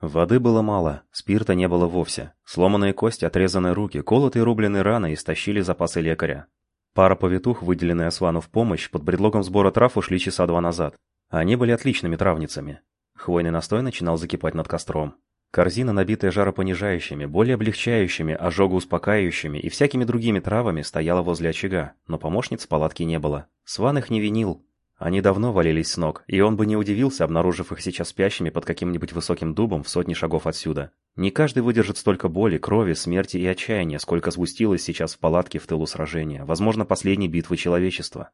Воды было мало, спирта не было вовсе. Сломанные кости, отрезанные руки, колотые рубленые раны истощили запасы лекаря. Пара повитух, выделенная Свану в помощь, под предлогом сбора трав ушли часа два назад. Они были отличными травницами. Хвойный настой начинал закипать над костром. Корзина, набитая жаропонижающими, более облегчающими, ожогоуспокаивающими и всякими другими травами, стояла возле очага, но помощниц в палатке не было. Сван их не винил, они давно валились с ног, и он бы не удивился, обнаружив их сейчас спящими под каким-нибудь высоким дубом в сотни шагов отсюда. Не каждый выдержит столько боли, крови, смерти и отчаяния, сколько сгустилось сейчас в палатке в тылу сражения, возможно, последней битвы человечества.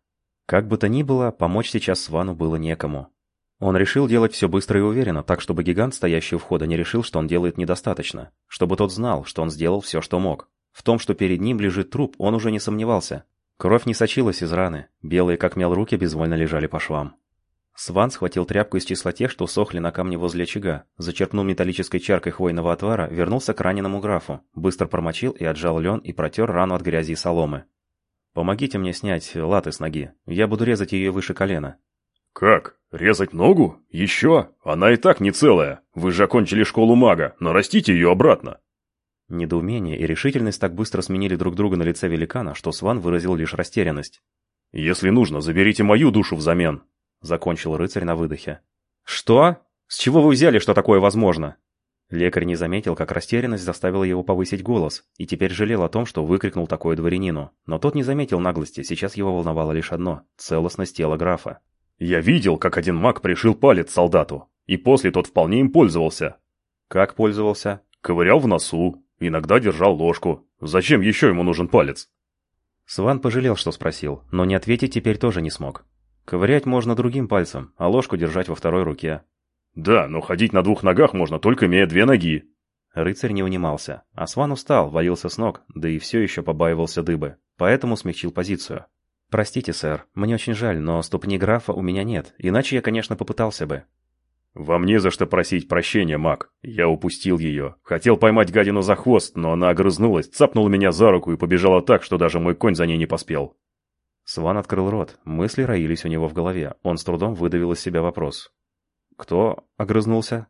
Как бы то ни было, помочь сейчас Свану было некому. Он решил делать все быстро и уверенно, так чтобы гигант, стоящий у входа, не решил, что он делает недостаточно. Чтобы тот знал, что он сделал все, что мог. В том, что перед ним лежит труп, он уже не сомневался. Кровь не сочилась из раны, белые как мел руки безвольно лежали по швам. Сван схватил тряпку из числа тех, что сохли на камне возле очага, зачерпнул металлической чаркой хвойного отвара, вернулся к раненому графу, быстро промочил и отжал лен и протер рану от грязи и соломы. «Помогите мне снять латы с ноги, я буду резать ее выше колена». «Как? Резать ногу? Еще? Она и так не целая. Вы же окончили школу мага, нарастите ее обратно». Недоумение и решительность так быстро сменили друг друга на лице великана, что Сван выразил лишь растерянность. «Если нужно, заберите мою душу взамен», — закончил рыцарь на выдохе. «Что? С чего вы взяли, что такое возможно?» Лекарь не заметил, как растерянность заставила его повысить голос, и теперь жалел о том, что выкрикнул такое дворянину. Но тот не заметил наглости, сейчас его волновало лишь одно — целостность тела графа. «Я видел, как один маг пришил палец солдату, и после тот вполне им пользовался». «Как пользовался?» «Ковырял в носу, Иногда держал ложку. Зачем еще ему нужен палец? Сван пожалел, что спросил, но не ответить теперь тоже не смог. Ковырять можно другим пальцем, а ложку держать во второй руке. Да, но ходить на двух ногах можно только имея две ноги. Рыцарь не унимался, а Сван устал, валился с ног, да и все еще побаивался дыбы, поэтому смягчил позицию. «Простите, сэр, мне очень жаль, но ступни графа у меня нет, иначе я, конечно, попытался бы. «Вам не за что просить прощения, маг. Я упустил ее. Хотел поймать гадину за хвост, но она огрызнулась, цапнула меня за руку и побежала так, что даже мой конь за ней не поспел». Сван открыл рот. Мысли роились у него в голове. Он с трудом выдавил из себя вопрос. «Кто огрызнулся?»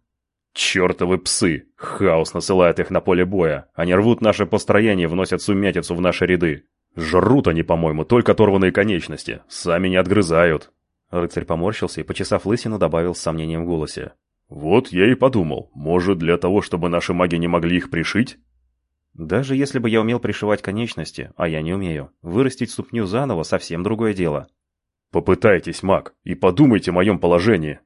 «Чертовы псы! Хаос насылает их на поле боя. Они рвут наше построение, вносят сумятицу в наши ряды. Жрут они, по-моему, только оторванные конечности. Сами не отгрызают. Рыцарь поморщился и, почесав лысину, добавил с сомнением в голосе. «Вот я и подумал, может, для того, чтобы наши маги не могли их пришить?» «Даже если бы я умел пришивать конечности, а я не умею, вырастить ступню заново совсем другое дело». «Попытайтесь, маг, и подумайте о моем положении.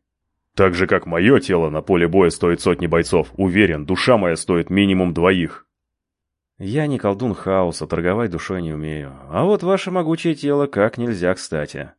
Так же, как мое тело на поле боя стоит сотни бойцов, уверен, душа моя стоит минимум двоих». «Я не колдун хаоса, торговать душой не умею, а вот ваше могучее тело как нельзя кстати».